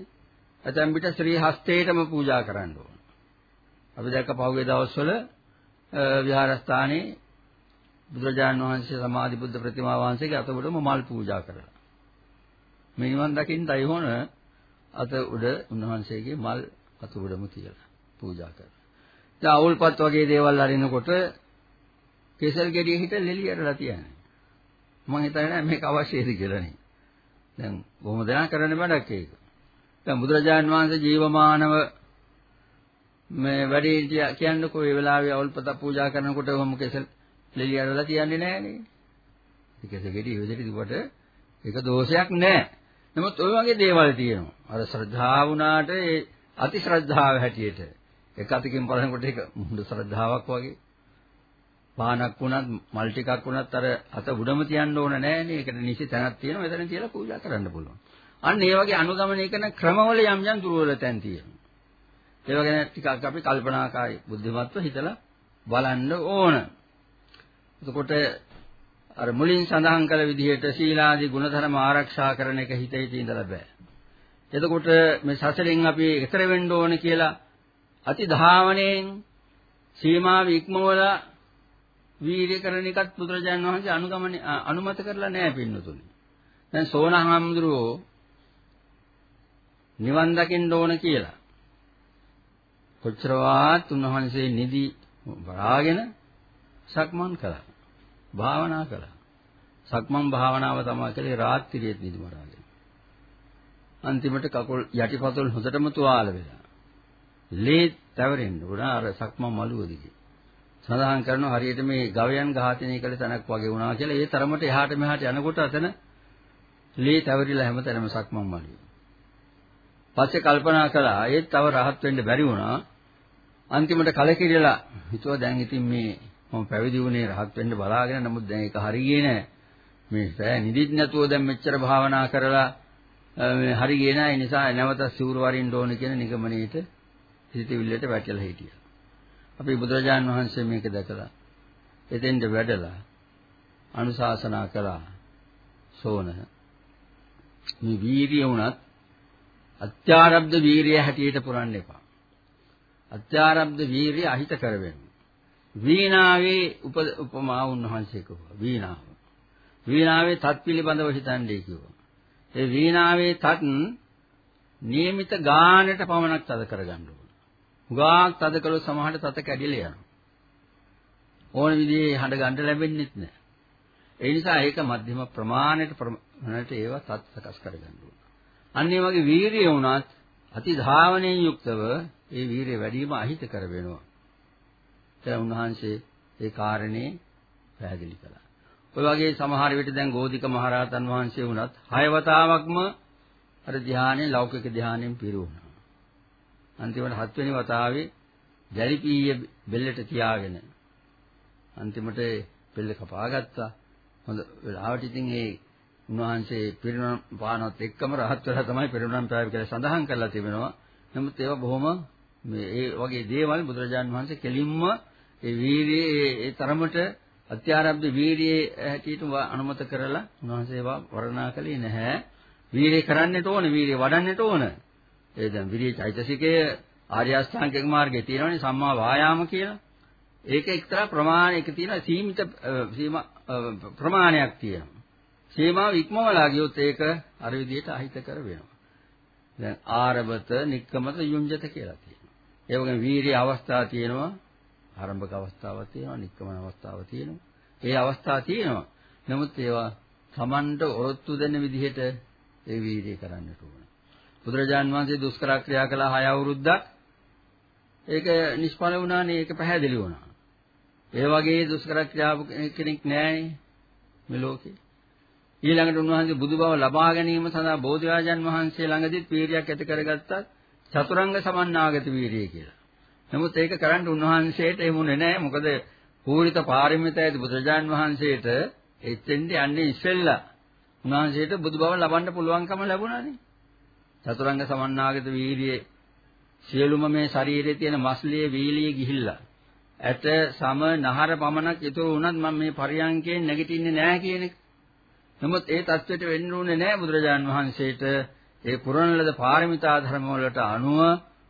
ඇතැම් විට ශ්‍රී හස්තේටම පූජා කරන්න ඕන. අපි දැක්ක පහුගිය දවස්වල විහාරස්ථානයේ බුදුරජාන් වහන්සේ සමාධි බුද්ධ ප්‍රතිමා වහන්සේගේ අත උඩම මල් පූජා කරලා. මේ නිවන් දකින්නයි හොන අත උඩ උන්වහන්සේගේ මල් අත උඩම තියලා පූජා කරලා. දැන් අවුල්පත් වගේ දේවල් අරිනකොට කෙසල් ගෙඩිය හිට ලෙලියටලා තියන්නේ. මම හිතන්නේ මේක අවශ්‍යයිද කියලා නේ. දැන් බොහොම දෙනා කරන්න බඩක් ඒක. දැන් බුදුරජාන් වහන්සේ ජීවමානව මේ වැඩේ කියන්නකෝ ඒ වෙලාවේ අවුල්පත පූජා කරනකොට ඔහොම කෙසල් ලෙලියටලා තියන්නේ නෑනේ. ඒ කෙසල් ගෙඩිය විදිහට දිවට ඒක දෝෂයක් නෑ. නමුත් ওই වගේ දේවල් තියෙනවා. අර ශ්‍රද්ධාව වුණාට ඒ අති ශ්‍රද්ධාව හැටියට එක අතකින් බලනකොට ඒක මුහුණු ශ්‍රද්ධාවක් වගේ. පානක් වුණත් මල් ටිකක් වුණත් අර අත උඩම තියන්න ඕන නෑනේ. ඒකට නිසි තැනක් තියෙනවා. එතන තියලා පූජා කරන්න පුළුවන්. අන්න ඒ වගේ අනුගමනය කරන ක්‍රමවල යම් යම් දුර්වල තැන් තියෙනවා. ඒව ගැන ටිකක් අපි කල්පනාකාරී බුද්ධිමත්ව හිතලා බලන්න ඕන. එතකොට අර මුලින් සඳහන් කළ විදිහට සීලාදී ගුණධර්ම ආරක්ෂා කරන එක හිතේ තියෙඳලා බෑ. එතකොට මේ සසලෙන් අපි ඈතර වෙන්න ඕන කියලා අති ධාවණයෙන් සීමාව ඉක්මවලා වීර්ය කරන එකත් බුදුරජාණන් වහන්සේ අනුගමන අනුමත කරලා නැහැ පින්නතුනි. දැන් සෝනහාමුදුරුවෝ නිවන් දකින්න ඕන කියලා කොච්චරවත් උන්වහන්සේ නිදි බලාගෙන සක්මන් කළා. භාවනා කළා. සක්මන් භාවනාව තමයි කළේ රාත්‍රියේ නිදි මරාගෙන. අන්තිමට කකුල් යටිපතුල් හොඳටම තුවාල වෙලා. ලේ තවරෙන්න උනා අර සක්මන් මළුව දිගේ. සඳහන් කරනවා හරියට මේ ගවයන් ඝාතනය කළ තැනක් වගේ වුණා කියලා. ඒ තරමට එහාට මෙහාට යනකොට අතන ලේ තවරිලා හැමතැනම සක්මන් මළුවේ. පස්සේ කල්පනා කළා ඒත් තව rahat වෙන්න බැරි වුණා. අන්තිමට කලකිරලා හිතුවා දැන් ඉතින් මේ මම පැවිදි වුණේ rahat වෙන්න බලාගෙන නමුත් දැන් ඒක හරියන්නේ නැහැ. මේ සෑ නිදිත් නැතුව දැන් මෙච්චර භාවනා කරලා මේ හරියන්නේ නැහැ. ඒ නිසා නැවත සිවුරු වරින්න ඕන කියන නිගමනයේට හිතවිල්ලට වැටලා හිටියා. අපි බුදුරජාන් වහන්සේ මේක දැකලා එතෙන්ද වැඩලා අනුශාසනා කළා. සෝන මේ වීරිය වුණත් අත්‍යාරබ්ධ වීරිය හැටියට පුරන්න එපා. අත්‍යාරබ්ධ වීරිය අහිත කරවෙන්න. වීණාවේ උපමා උන්වහන්සේ කිව්වා. වීණාව. වීණාවේ තත් පිළිබඳව හිතන්නේ කිව්වා. ඒ වීණාවේ තත් નિયમિત ගානට පමණක් තද කරගන්න ඕන. හුඟක් තද කළොත් සමහරට තත කැඩිලා යනවා. ඕන විදිහේ හඬ ගන්න ලැබෙන්නේ නැහැ. ඒ නිසා ඒක මධ්‍යම ප්‍රමාණයට ප්‍රමාණයට ඒවා තත් සකස් කරගන්න ඕන. අන්න ඒ වගේ වීරිය වුණත් අති ධාවනයෙන් යුක්තව ඒ වීරිය වැඩිම අහිත කර වෙනවා. දැන් උන්වහන්සේ ඒ කාරණේ පැහැදිලි කළා. ඔය වගේ සමහර විට දැන් ගෝධික මහරහතන් වහන්සේ වුණත් හය වතාවක්ම අර ධානයේ ලෞකික ධානයෙන් පිරුණා. අන්තිමට හත්වෙනි වතාවේ දැලිපීය බෙල්ලට තියාගෙන අන්තිමට බෙල්ල කපාගත්තා. හොඳ වෙලාවට ඉතින් ඒ උන්වහන්සේ පිරිනොම් පානවත් එක්කම රහත් වෙලා තමයි පිරිනොම් පෑව කියලා සඳහන් කරලා තිබෙනවා. නමුත් ඒවා බොහොම මේ ඒ වගේ දේවල් බුදුරජාන් වහන්සේ කෙලින්ම ඒ වීරියේ ඒ තරමට අත්‍යාරබ්ධ වීරියේ හැටියට අනුමත කරලා උන්වහන්සේ ඒවා වර්ණනා කළේ නැහැ. වීරිය කරන්නට ඕන, වීරිය වඩන්නට ඕන. ඒ දැන් විරිය චෛතසිකයේ ආර්ය අෂ්ටාංගික මාර්ගයේ තියෙනවනේ සම්මා වායාම කියලා. ඒක එක්තරා ප්‍රමාණයක තියෙන සීමිත සීමා ප්‍රමාණයක් තියෙනවා. සීමාව ඉක්මවලා ගියොත් ඒක අර විදිහට අහිත කර වෙනවා. දැන් ආරබත, නික්කමත, යුඤ්ජත කියලා තියෙනවා. ඒ වගේම වීරිය අවස්ථා තියෙනවා. ආරම්භක අවස්ථාවක් තියෙනවා, නික්කමන අවස්ථාවක් තියෙනවා. ඒ අවස්ථා තියෙනවා. නමුත් ඒවා Tamanට ඔරොත්තු දෙන්න විදිහට ඒ වීරිය කරන්නට ඕන. බුදුරජාන් වහන්සේ දුෂ්කර ක්‍රියා කළා 6 අවුරුද්දක්. ඒක නිෂ්ඵල වුණානේ ඒක පැහැදිලි වුණා. ඒ වගේ දුෂ්කර ක්‍රියාව කෙනෙක් නැහැ මේ ලෝකේ. ඊළඟට උන්වහන්සේ බුදුබව ලබා ගැනීම සඳහා බෝධිරාජන් වහන්සේ ළඟදීත් වීරියක් ඇති කරගත්තා චතුරංග සමන්නාගත වීරිය කියලා. නමුත් ඒක කරන්න උන්වහන්සේට එමුනේ නැහැ. මොකද පූරිත පාරමිතයද බුදුරජාන් වහන්සේට එතෙන්ද යන්නේ ඉස්සෙල්ලා උන්වහන්සේට බුදුබව ලබන්න පුළුවන්කම ලැබුණානේ. චතුරංග සමන්නාගත වීර්යයේ සියලුම මේ ශරීරයේ තියෙන මස්ලියේ වීලිය ගිහිල්ලා ඇට සම නහර පමණක් ඊතෝ වුණත් මම මේ පරියංකයෙන් නැගිටින්නේ නැහැ කියන එක. නමුත් ඒ தත්වෙට වෙන්න ඕනේ නැහැ බුදුරජාන් වහන්සේට ඒ පුරණ ලද පාරමිතා ධර්ම වලට අනුව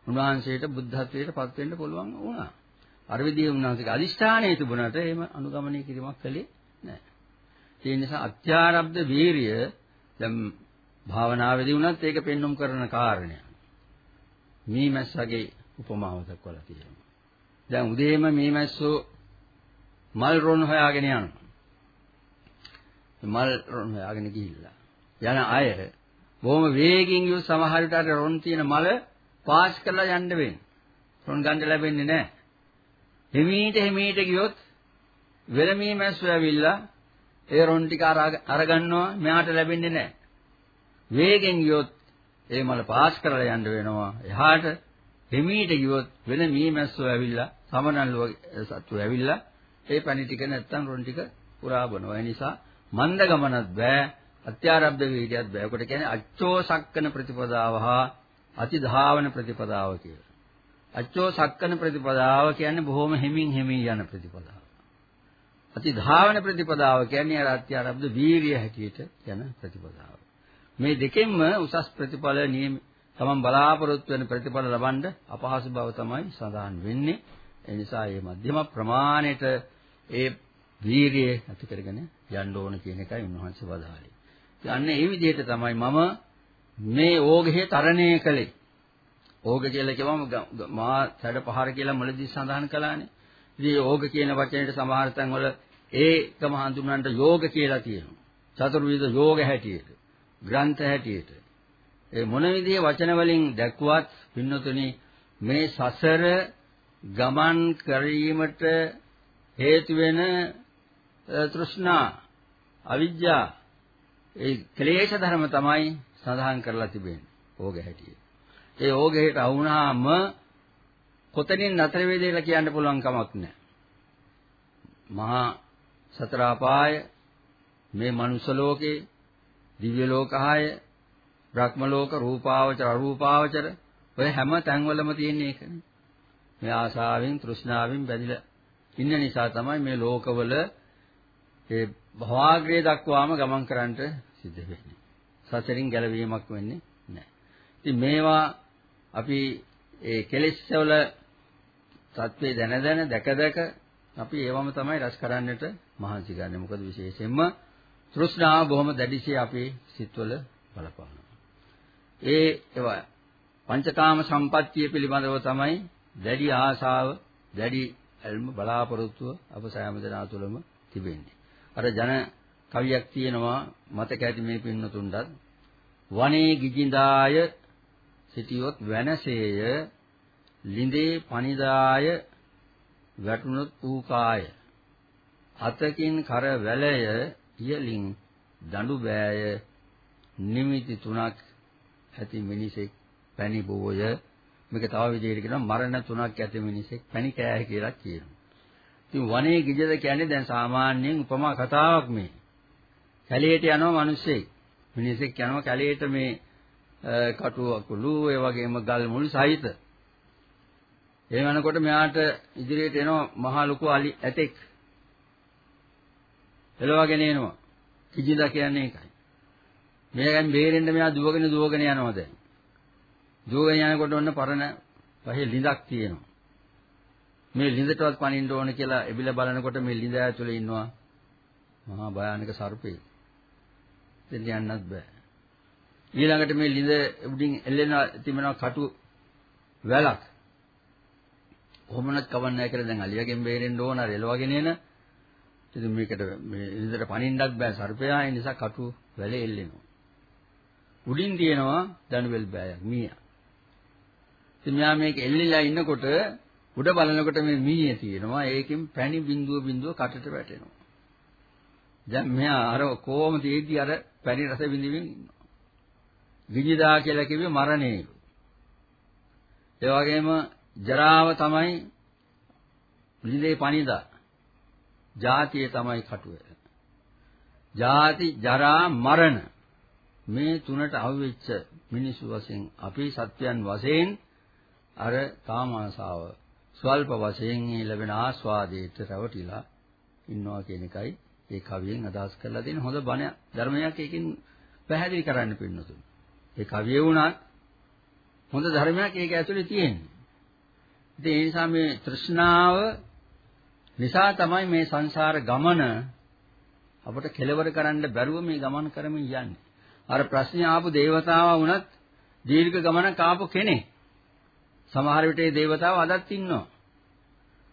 උන්වහන්සේට බුද්ධත්වයට පත් වෙන්න පුළුවන් වුණා. අර විදිහේ උන්වහන්සේගේ අදිෂ්ඨානය තිබුණාට එහෙම අනුගමනය කිරීමක් කළේ නැහැ. ඒ නිසා අත්‍යාරබ්ධ වීරිය දැන් භාවනාවේදී වුණත් ඒක පෙන්눔 කරන කාරණයක්. මීමැස්සගේ උපමාව දක්වලා තියෙනවා. දැන් උදේම මීමැස්සෝ මල් රොන් හොයාගෙන යනවා. මල් රොන් හොයාගෙන ගිහිල්ලා යන අය බොහොම වේගින් යු සමහර විට අර රොන් තියෙන මල පාස් කරලා යන්න වෙන්නේ. රොන් ගන්න ලැබෙන්නේ නැහැ. හිමීට හිමීට ගියොත් වෙලමී මැස්සෝ ඇවිල්ලා ඒ රොන් ටික අරගන්නවා මෙයාට ලැබෙන්නේ නැහැ. වේගෙන් ගියොත් ඒ මල පාස් කරලා යන්න වෙනවා. එහාට හිමීට ගියොත් වෙන මීමැස්සෝ ඇවිල්ලා සමනල්ලුව සත්තු ඇවිල්ලා ඒ පණි ටික නැත්තම් රොන් ටික පුරා බනවා. ඒ නිසා මන්ද ගමනත් බෑ අත්‍යාරබ්ධ වීර්යයත් බෑ. ඔකට කියන්නේ අච්චෝ සක්කන ප්‍රතිපදාව හා අතිධාවන ප්‍රතිපදාව කියලා. අච්චෝ සක්කන ප්‍රතිපදාව කියන්නේ බොහොම හිමින් හිමින් යන ප්‍රතිපදාව. අතිධාවන ප්‍රතිපදාව කියන්නේ අර අත්‍යාරබ්ධ වීර්ය හැටියට යන ප්‍රතිපදාව. මේ දෙකෙන්ම උසස් ප්‍රතිඵල නියම තමන් බලාපොරොත්තු වෙන ප්‍රතිඵල ලබන්න අපහසු බව තමයි සඳහන් වෙන්නේ. ඒ නිසා මේ මධ්‍යම ප්‍රමාණයට ඒ වීරිය ඇති කරගෙන යන්න ඕන කියන එකයි උන්වහන්සේ වදාළේ. යන්නේ මේ විදිහට තමයි මම මේ ඕගෙහි තරණය කළේ. ඕග කියලා කියවම මා සැඩ පහර කියලා මුලදී සඳහන් කළානේ. ඉතින් ඕග කියන වචනේට සමහර තැන්වල ඒකම හඳුන්වන්නට යෝග කියලා තියෙනවා. චතුර්විධ යෝග හැටියට. ග්‍රන්ථ හැටියට. ඒ මොන විදිහේ වචන වලින් දැක්ුවත් පින්නතුනි මේ සසර ගමන් කිරීමට හේතු වෙන තෘෂ්ණා අවිජ්ජා ඒ ක්ලේශ ධර්ම තමයි සඳහන් කරලා තිබෙන්නේ ඕග හැටියට. ඒ ඕගයට වුණාම කොතනින් නතර වේද කියලා කියන්න පුළුවන් කමක් නැහැ. මහා සතර අපාය මේ මනුස්ස ලෝකේ දිව්‍ය ලෝකහාය බ්‍රහ්ම ලෝක රූපාවචර අරූපාවචර ඔය හැම තැන්වලම තියෙන එකනේ. මේ ආශාවෙන් තෘෂ්ණාවෙන් බැඳිලා ඉන්න නිසා තමයි මේ ලෝකවල ඒ භවග්‍රය දක්වාම ගමන් කරන්නට සිද්ධ වෙන්නේ. සසරින් ගැලවීමක් වෙන්නේ නැහැ. ඉතින් මේවා අපි ඒ කෙලෙස් වල தત્වේ දැන දැන දැක දැක අපි ඒවම තමයි රස කරන්නට මහන්සි ගන්න. මොකද විශේෂයෙන්ම තෘෂ්ණාව බොහොම දැඩිසේ අපේ සිත්වල බලපානවා. ඒ ඒවා පංචකාම සම්පත්තිය පිළිබඳව තමයි දැඩි ආශාව, දැඩි ඇල්ම බලාපොරොත්තුව අප සෑම දෙනා තුළම තිබෙන්නේ. අර ජන කවියක් තියෙනවා මතක ඇති මේ පින්නතුන්ටත් වනේ ගිජින්දාය සිටියොත් වෙනසේය ලිඳේ පනිදාය වැටුනොත් ඌකාය අතකින් කර වැලය ඉයලින් දඬු බෑය නිමිති තුනක් ඇති මිනිසෙක් පැණි බෝය මේක තව විදිහට කියනවා මරණ තුනක් ඇති මිනිසෙක් පැණි කෑය කියලා කියනවා. ඉතින් වනේ ගිජද කියන්නේ දැන් සාමාන්‍යයෙන් උපමා කතාවක් මේ. කැලේට යනවා මිනිස්සෙක්. මිනිසෙක් යනවා කැලේට මේ කටු අකුළු ඒ වගේම ගල් මුල් සහිත. ඒ වෙනකොට මෙයාට ඉදිරියට එනවා මහා ලොකු අලි ඇතෙක්. එළවගෙන එනවා. කිජිදා කියන්නේ ඒකයි. මේකෙන් බේරෙන්න මෙයා දුවගෙන දුවගෙන යනවා දැන්. දුවගෙන යනකොට ඔන්න පරණ පහේ ලිඳක් තියෙනවා. මේ ලිඳටවත් පනින්න ඕන කියලා එබිල බලනකොට මේ ලිඳ ඇතුලේ ඉන්නවා මහා භයානක සර්පෙක්. දෙන්න යන්නත් බෑ. ඊළඟට මේ ලිඳ උඩින් එල්ලෙන තිබෙනවා කටු වැලක්. කොහොමනත් කවන්නේ නැහැ කියලා දැන් අලියගෙන් බේරෙන්න ඕන අර එලවගෙන එන. ඉතින් මේකට මේ ඉඳට පනින්නත් බෑ සර්පයා ඒ නිසා කටු වැලේ එල්ලෙනවා. උඩින් තියෙනවා දනුවෙල් බෑයක් මීයා. ඉතින් මෙයා මේක එල්ලිලා ඉන්නකොට උඩ බලනකොට මේ මීයේ තියෙනවා ඒකෙන් පැණි බිඳුව බිඳුව කටට වැටෙනවා. දැන් මෙයා අර කොහොම තියෙද්දි අර පැණි රස විඳින්න ඉන්නවා. විජිදා කියලා කිව්වේ මරණේ. ඒ වගේම ජරාව තමයි විජිදේ පණිදා. ජාතිය තමයි කටුව. ජාති ජරා මරණ මේ තුනට අහුවෙච්ච මිනිසු වශයෙන් අපි සත්‍යයන් වශයෙන් අර කාමාසාව ස්වල්ප වශයෙන් ලැබෙන ආස්වාදයට රැවටිලා ඉන්නවා කියන එකයි ඒ කවියෙන් අදහස් කරලා තියෙන හොඳ බණ ධර්මයක් එකකින් පැහැදිලි කරන්න පින්නතුන්. ඒ කවිය වුණත් හොඳ ධර්මයක් ඒක ඇතුලේ තියෙන්නේ. ඉතින් ඒ නිසා මේ තෘෂ්ණාව නිසා තමයි මේ සංසාර ගමන අපට කෙලවර කරන්න බැරුව මේ ගමන කරමින් යන්නේ. අර ප්‍රශ්නේ ආපු దేవතාවා වුණත් දීර්ඝ ගමනක් ආපු කෙනෙක්. සමහර විට ඒ దేవතාව අදත් ඉන්නවා.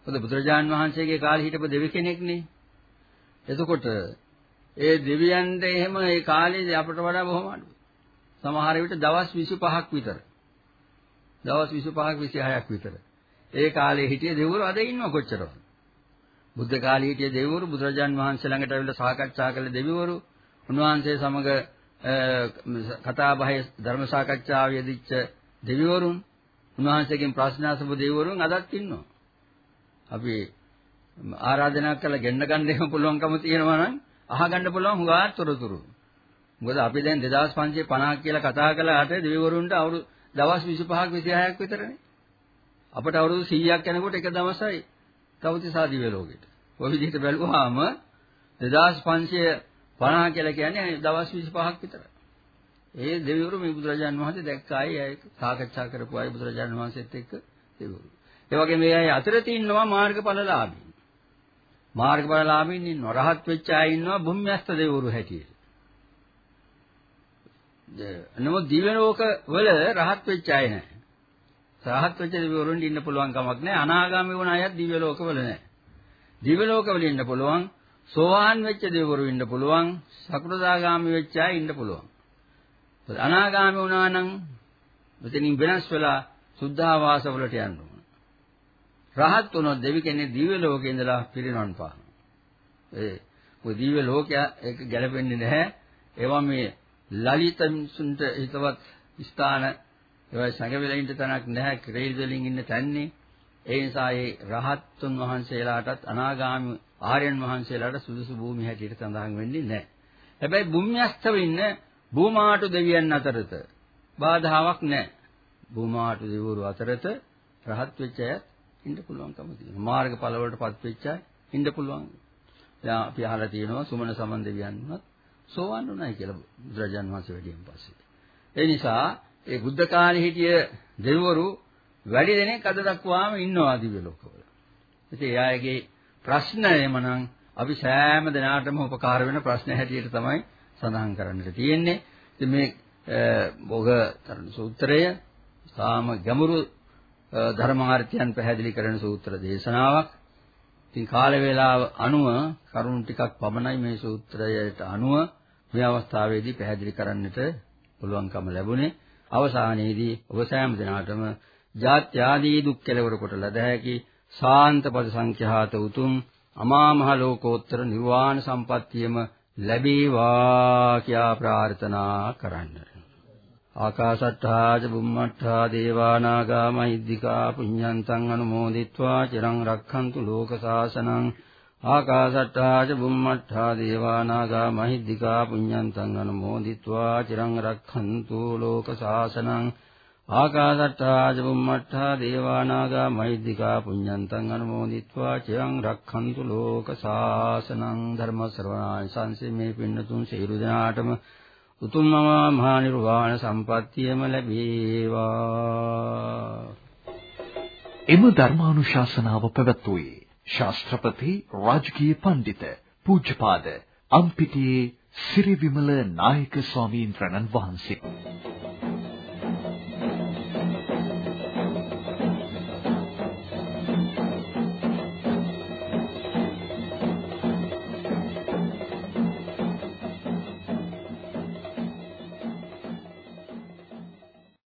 මොකද බුදුරජාන් වහන්සේගේ කාලේ හිටපු දෙවි කෙනෙක්නේ. එතකොට ඒ දෙවියන්ට එහෙම ඒ කාලේ අපට වඩා බොහොම අඩුයි. සමහර විට දවස් 25ක් විතර. දවස් 25ක් 26ක් විතර. ඒ කාලේ හිටිය දෙවිවරු අද ඉන්නව කොච්චරද? බුද්ධ කාලේ හිටිය දෙවිවරු බුදුරජාන් වහන්සේ ළඟට ඇවිල්ලා සාකච්ඡා කළ දෙවිවරු උන්වහන්සේ සමග කතා බහේ ධර්ම සාකච්ඡාව යෙදිච්ච දෙවිවරුන් උන්වහන්සේගෙන් ප්‍රශ්න අසපු දෙවිවරුන් අදත් ඉන්නවා. අපි ආරාධනා කරලා ගෙන්න ගන්න එහෙම පුළුවන්කම තියෙනවා නම් අහගන්න පුළුවන් හුඟාත් තොරතුරු. මොකද අපි දැන් 2550 කියලා කතා කළාට දෙවිවරුන්ට අවුරුදු දවස් 25ක් 26ක් විතරනේ. අපට අවුරුදු 100ක් යනකොට එක දවසයි කවුතිසා දිව්‍ය ලෝකෙට. ඔය විදිහට බැලුවාම 2550 කියලා කියන්නේ දවස් 25ක් විතර. ඒ දෙවිවරු මේ බුදුරජාන් වහන්සේ දැක්කායි ඒ සාකච්ඡා කරපු අය බුදුරජාන් වහන්සේත් එක්ක දෙවිවරු. ඒ වගේ මේ අය අතර තියෙනවා මාර්ගඵලලාභී. මාර්ගඵලලාභීන් ඉන්නවා. රහත් වෙච්ච අය ඉන්නවා භූම්‍යස්ත දෙවිවරු හැටියට. නමුත් දිව්‍ය ලෝක වල රහත් වෙච්ච අය නැහැ. රහත් වෙච්ච දෙවිවරුන්ට ඉන්න පුළුවන් කමක් නැහැ. අනාගාමී වුණ අයත් දිව්‍ය ලෝක වල නැහැ. දිව්‍ය ලෝක වල ඉන්න පුළුවන්. සෝවාන් වෙච්ච දෙවිවරු ඉන්න පුළුවන්. සකෘදාගාමී වෙච්ච අය ඉන්න පුළුවන්. අනාගාමී වුණා නම් මෙතනින් වෙනස් වෙලා සුද්ධාවාස වලට යන්න ඕන. රහත් වුණොත් දෙවි කෙනෙක් දිව්‍ය ලෝකේ ඉඳලා පිරිනවන් පානවා. ඒ ඔය දිව්‍ය ලෝකයා ඒක ගැලපෙන්නේ නැහැ. ඒවා මේ ලලිත මිනිසුන්ට හිතවත් ස්ථාන ඒවා සංගවිලා ඉන්න තැනක් නැහැ. ක්‍රේල් වලින් ඉන්න තැන්නේ. ඒ නිසා ඒ රහත්තුන් වහන්සේලාටත් අනාගාමී ආර්යයන් වහන්සේලාට සුදුසු භූමිය හැටියට සඳහන් වෙන්නේ නැහැ. හැබැයි භූම්‍යස්තව ඉන්න භූමාටු දෙවියන් අතරත බාධාවක් නැහැ. භූමාටු දෙවිවරු අතරත රහත් වෙච්ච අය ඉන්න පුළුවන්කම තියෙනවා. මාර්ගඵල වලටපත් වෙච්ච අය ඉන්න පුළුවන්. දැන් අපි අහලා තියෙනවා සුමන සමන් දෙවියන් වුණත් සෝවන් වුණයි කියලා බුදුරජාන් වහන්සේ වැඩියෙන් පස්සේ. ඒ නිසා ඒ බුද්ධ කාලේ හිටිය දෙවිවරු වැඩි දෙනෙක් අද දක්වාම ඉන්නවා දිව්‍ය ලෝකවල. ඉතින් එයාගේ ප්‍රශ්න එමනම් අපි සෑම දිනාටම උපකාර වෙන ප්‍රශ්න හැටියට තමයි සඳහන් කරන්නට තියෙන්නේ. ඉතින් මේ භෝග තරණ සූත්‍රය සාම ගැඹුරු ධර්මාර්ථයන් පැහැදිලි කරන සූත්‍ර දේශනාවක්. ඉතින් කාල වේලාව අනුව කරුණු ටිකක් පමණයි මේ සූත්‍රයට අනුව මේ අවස්ථාවේදී පැහැදිලි කරන්නට පුළුවන්කම ලැබුණේ. අවසානයේදී ඔබ සෑම දිනාටම ජාත්‍ය ආදී දුක් කෙලවර කොට ලද හැකි සාන්ත පද සංඛ්‍යාත උතුම් අමා මහ ලෝකෝත්තර නිර්වාණ සම්පත්තියම ලැබේවා කියා ප්‍රාර්ථනා කරන්න. ආකාශට්ටා ච බුම්මට්ටා දේවා නාග මහිද්దికා පුඤ්ඤන්තං අනුමෝදිත්වා චිරං රක්ඛන්තු ලෝක සාසනං ආකාසට්ටා ච බුම්මට්ටා දේවානාගා මහිද්దికා පුඤ්ඤන්තං අනුමෝදිत्वा චිරං රක්ඛන්තු ලෝක සාසනං ආකාසට්ටා ච බුම්මට්ටා දේවානාගා මහිද්దికා පුඤ්ඤන්තං අනුමෝදිत्वा චිරං රක්ඛන්තු ලෝක සාසනං ධර්ම ශ්‍රවණාන් සංසේ මේ පින්නතුන් සියලු දෙනාටම උතුම් මහා නිර්වාණ සම්පත්තියම ලැබේවා. එම ධර්මානුශාසනාව පැවැත්වුවේ ශාස්ත්‍රපති රාජකීය පඬිත පූජ්‍යපාද අම්පිටියේ සිරි විමල නායක ස්වාමීන් වහන්සේ.